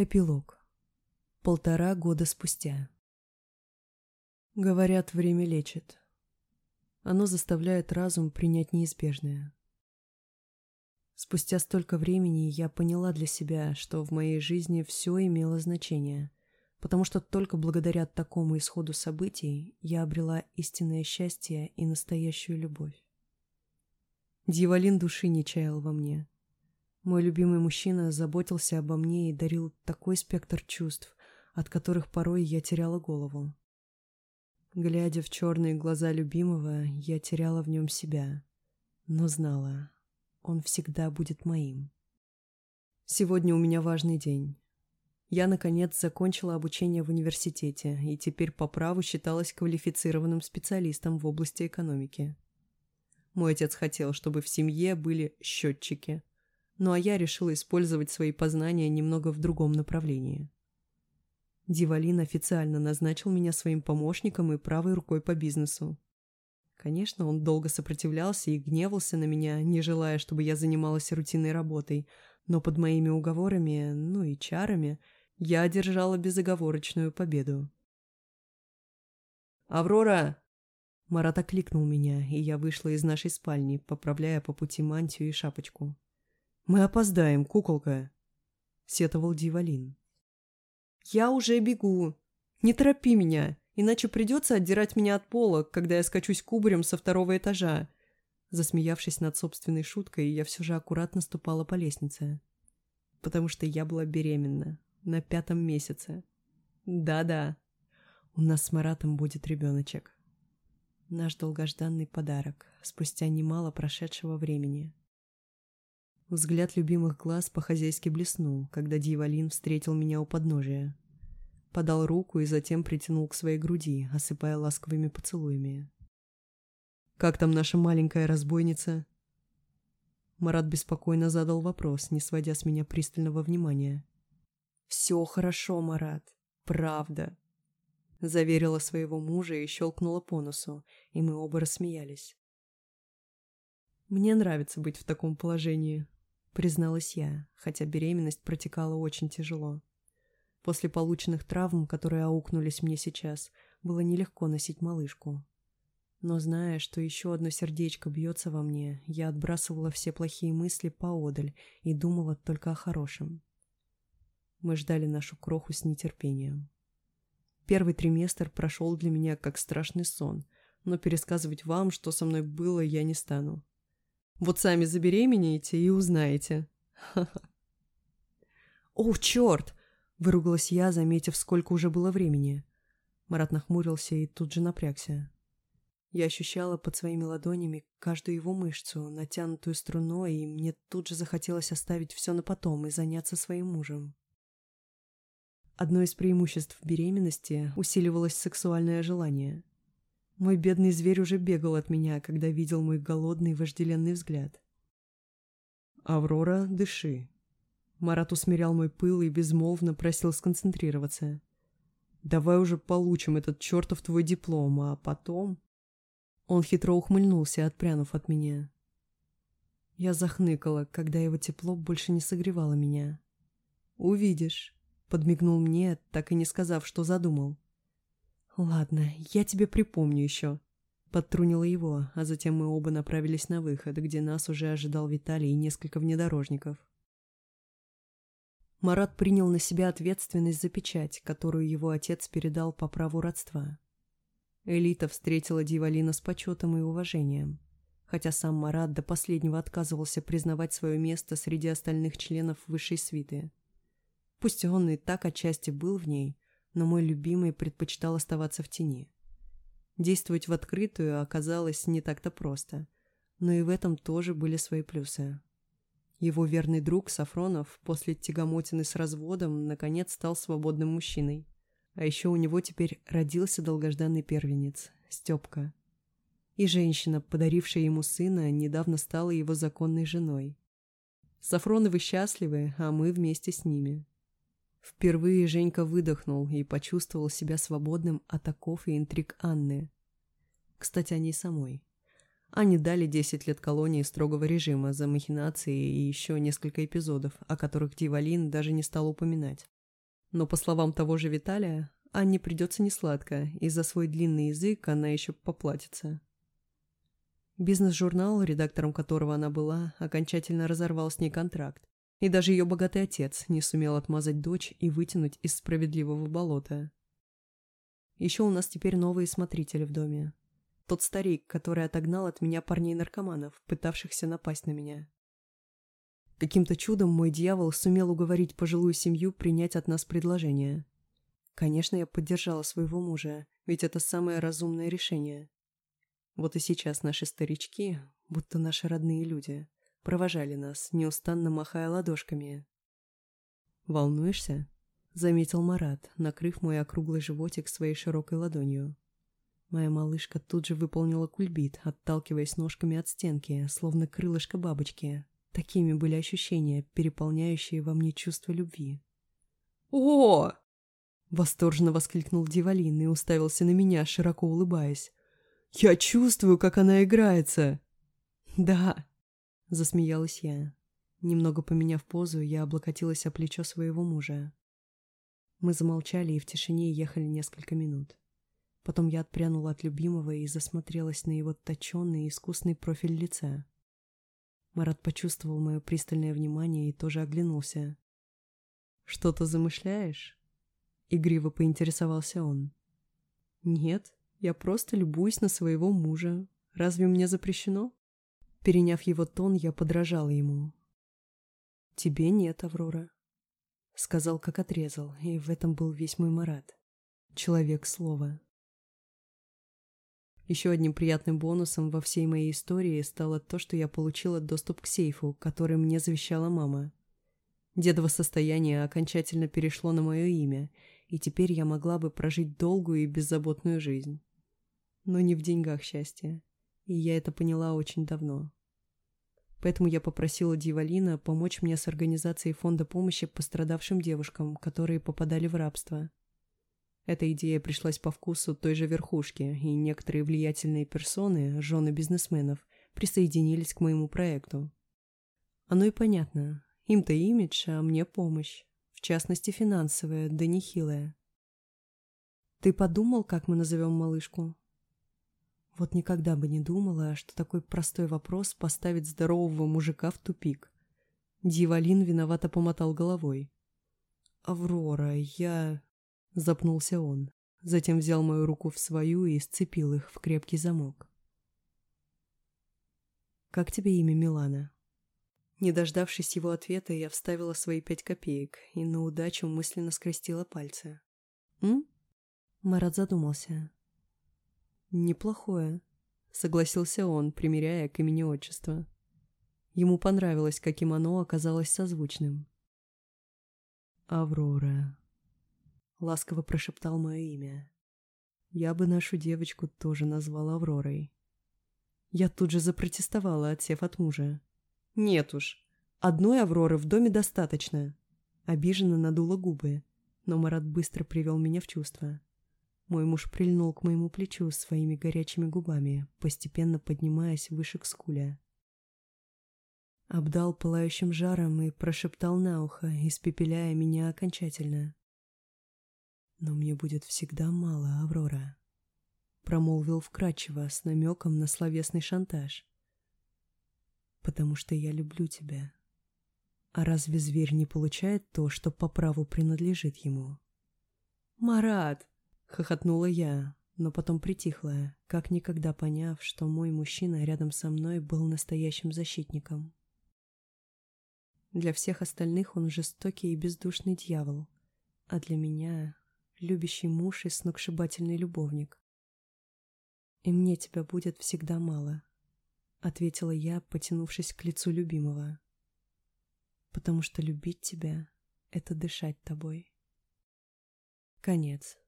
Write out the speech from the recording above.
Эпилог. Полтора года спустя. Говорят, время лечит. Оно заставляет разум принять неизбежное. Спустя столько времени я поняла для себя, что в моей жизни все имело значение, потому что только благодаря такому исходу событий я обрела истинное счастье и настоящую любовь. Дьяволин души не чаял во мне — мой любимый мужчина заботился обо мне и дарил такой спектр чувств, от которых порой я теряла голову. Глядя в черные глаза любимого, я теряла в нем себя, но знала, он всегда будет моим. Сегодня у меня важный день. Я, наконец, закончила обучение в университете и теперь по праву считалась квалифицированным специалистом в области экономики. Мой отец хотел, чтобы в семье были счетчики, ну а я решила использовать свои познания немного в другом направлении. Дивалин официально назначил меня своим помощником и правой рукой по бизнесу. Конечно, он долго сопротивлялся и гневался на меня, не желая, чтобы я занималась рутинной работой, но под моими уговорами, ну и чарами, я одержала безоговорочную победу. «Аврора!» Марат окликнул меня, и я вышла из нашей спальни, поправляя по пути мантию и шапочку. «Мы опоздаем, куколка», — сетовал Дивалин. «Я уже бегу. Не торопи меня, иначе придется отдирать меня от пола, когда я скачусь кубарем со второго этажа». Засмеявшись над собственной шуткой, я все же аккуратно ступала по лестнице. Потому что я была беременна. На пятом месяце. Да-да. У нас с Маратом будет ребеночек. Наш долгожданный подарок, спустя немало прошедшего времени. Взгляд любимых глаз по-хозяйски блеснул, когда Дьяволин встретил меня у подножия. Подал руку и затем притянул к своей груди, осыпая ласковыми поцелуями. «Как там наша маленькая разбойница?» Марат беспокойно задал вопрос, не сводя с меня пристального внимания. «Все хорошо, Марат. Правда», — заверила своего мужа и щелкнула по носу, и мы оба рассмеялись. «Мне нравится быть в таком положении», призналась я, хотя беременность протекала очень тяжело. После полученных травм, которые аукнулись мне сейчас, было нелегко носить малышку. Но зная, что еще одно сердечко бьется во мне, я отбрасывала все плохие мысли поодаль и думала только о хорошем. Мы ждали нашу кроху с нетерпением. Первый триместр прошел для меня как страшный сон, но пересказывать вам, что со мной было, я не стану. Вот сами забеременеете и узнаете. «О, черт!» – выругалась я, заметив, сколько уже было времени. Марат нахмурился и тут же напрягся. Я ощущала под своими ладонями каждую его мышцу, натянутую струной, и мне тут же захотелось оставить все на потом и заняться своим мужем. Одно из преимуществ беременности усиливалось сексуальное желание. Мой бедный зверь уже бегал от меня, когда видел мой голодный вожделенный взгляд. «Аврора, дыши». Марат усмирял мой пыл и безмолвно просил сконцентрироваться. «Давай уже получим этот чертов твой диплом, а потом...» Он хитро ухмыльнулся, отпрянув от меня. Я захныкала, когда его тепло больше не согревало меня. «Увидишь», — подмигнул мне, так и не сказав, что задумал. «Ладно, я тебе припомню еще». Подтрунила его, а затем мы оба направились на выход, где нас уже ожидал Виталий и несколько внедорожников. Марат принял на себя ответственность за печать, которую его отец передал по праву родства. Элита встретила Дивалина с почетом и уважением, хотя сам Марат до последнего отказывался признавать свое место среди остальных членов высшей свиты. Пусть он и так отчасти был в ней, но мой любимый предпочитал оставаться в тени. Действовать в открытую оказалось не так-то просто, но и в этом тоже были свои плюсы. Его верный друг Сафронов после тягомотины с разводом наконец стал свободным мужчиной. А еще у него теперь родился долгожданный первенец, Степка. И женщина, подарившая ему сына, недавно стала его законной женой. Сафроновы счастливы, а мы вместе с ними. Впервые Женька выдохнул и почувствовал себя свободным от оков и интриг Анны. Кстати, о ней самой. Ане дали 10 лет колонии строгого режима за махинации и еще несколько эпизодов, о которых Дивалин даже не стал упоминать. Но, по словам того же Виталия, Анне придется несладко, и за свой длинный язык она еще поплатится. Бизнес-журнал, редактором которого она была, окончательно разорвал с ней контракт, и даже ее богатый отец не сумел отмазать дочь и вытянуть из справедливого болота. Еще у нас теперь новые смотрители в доме. Тот старик, который отогнал от меня парней-наркоманов, пытавшихся напасть на меня. Каким-то чудом мой дьявол сумел уговорить пожилую семью принять от нас предложение. Конечно, я поддержала своего мужа, ведь это самое разумное решение. Вот и сейчас наши старички, будто наши родные люди, провожали нас, неустанно махая ладошками. «Волнуешься?» — заметил Марат, накрыв мой округлый животик своей широкой ладонью. Моя малышка тут же выполнила кульбит, отталкиваясь ножками от стенки, словно крылышко бабочки. Такими были ощущения, переполняющие во мне чувство любви. «О!» — восторженно воскликнул Дивалин и уставился на меня, широко улыбаясь. «Я чувствую, как она играется!» «Да!» — засмеялась я. Немного поменяв позу, я облокотилась о плечо своего мужа. Мы замолчали и в тишине ехали несколько минут. Потом я отпрянула от любимого и засмотрелась на его точенный и искусный профиль лица. Марат почувствовал мое пристальное внимание и тоже оглянулся. «Что-то замышляешь?» Игриво поинтересовался он. «Нет, я просто любуюсь на своего мужа. Разве мне запрещено?» Переняв его тон, я подражала ему. «Тебе нет, Аврора», — сказал, как отрезал, и в этом был весь мой Марат. Человек слова. Еще одним приятным бонусом во всей моей истории стало то, что я получила доступ к сейфу, который мне завещала мама. Дедово состояние окончательно перешло на мое имя, и теперь я могла бы прожить долгую и беззаботную жизнь. Но не в деньгах счастье, и я это поняла очень давно. Поэтому я попросила Дивалина помочь мне с организацией фонда помощи пострадавшим девушкам, которые попадали в рабство. Эта идея пришлась по вкусу той же верхушки, и некоторые влиятельные персоны, жены бизнесменов, присоединились к моему проекту. Оно и понятно. Им-то имидж, а мне помощь. В частности, финансовая, да нехилая. Ты подумал, как мы назовем малышку? Вот никогда бы не думала, что такой простой вопрос поставит здорового мужика в тупик. Дьяволин виновато помотал головой. «Аврора, я...» Запнулся он. Затем взял мою руку в свою и сцепил их в крепкий замок. «Как тебе имя Милана?» Не дождавшись его ответа, я вставила свои пять копеек и на удачу мысленно скрестила пальцы. «М?» Марат задумался. «Неплохое», — согласился он, примеряя к имени отчества. Ему понравилось, каким оно оказалось созвучным. «Аврора», — ласково прошептал мое имя. Я бы нашу девочку тоже назвала Авророй. Я тут же запротестовала, отсев от мужа. «Нет уж, одной Авроры в доме достаточно». Обиженно надула губы, но Марат быстро привел меня в чувство. Мой муж прильнул к моему плечу своими горячими губами, постепенно поднимаясь выше к скуле. Обдал пылающим жаром и прошептал на ухо, испепеляя меня окончательно. «Но мне будет всегда мало, Аврора», — промолвил вкрадчиво с намеком на словесный шантаж. «Потому что я люблю тебя. А разве зверь не получает то, что по праву принадлежит ему?» «Марат!» — хохотнула я, но потом притихла, как никогда поняв, что мой мужчина рядом со мной был настоящим защитником. Для всех остальных он жестокий и бездушный дьявол, а для меня любящий муж и сногсшибательный любовник. «И мне тебя будет всегда мало», — ответила я, потянувшись к лицу любимого. «Потому что любить тебя — это дышать тобой». Конец.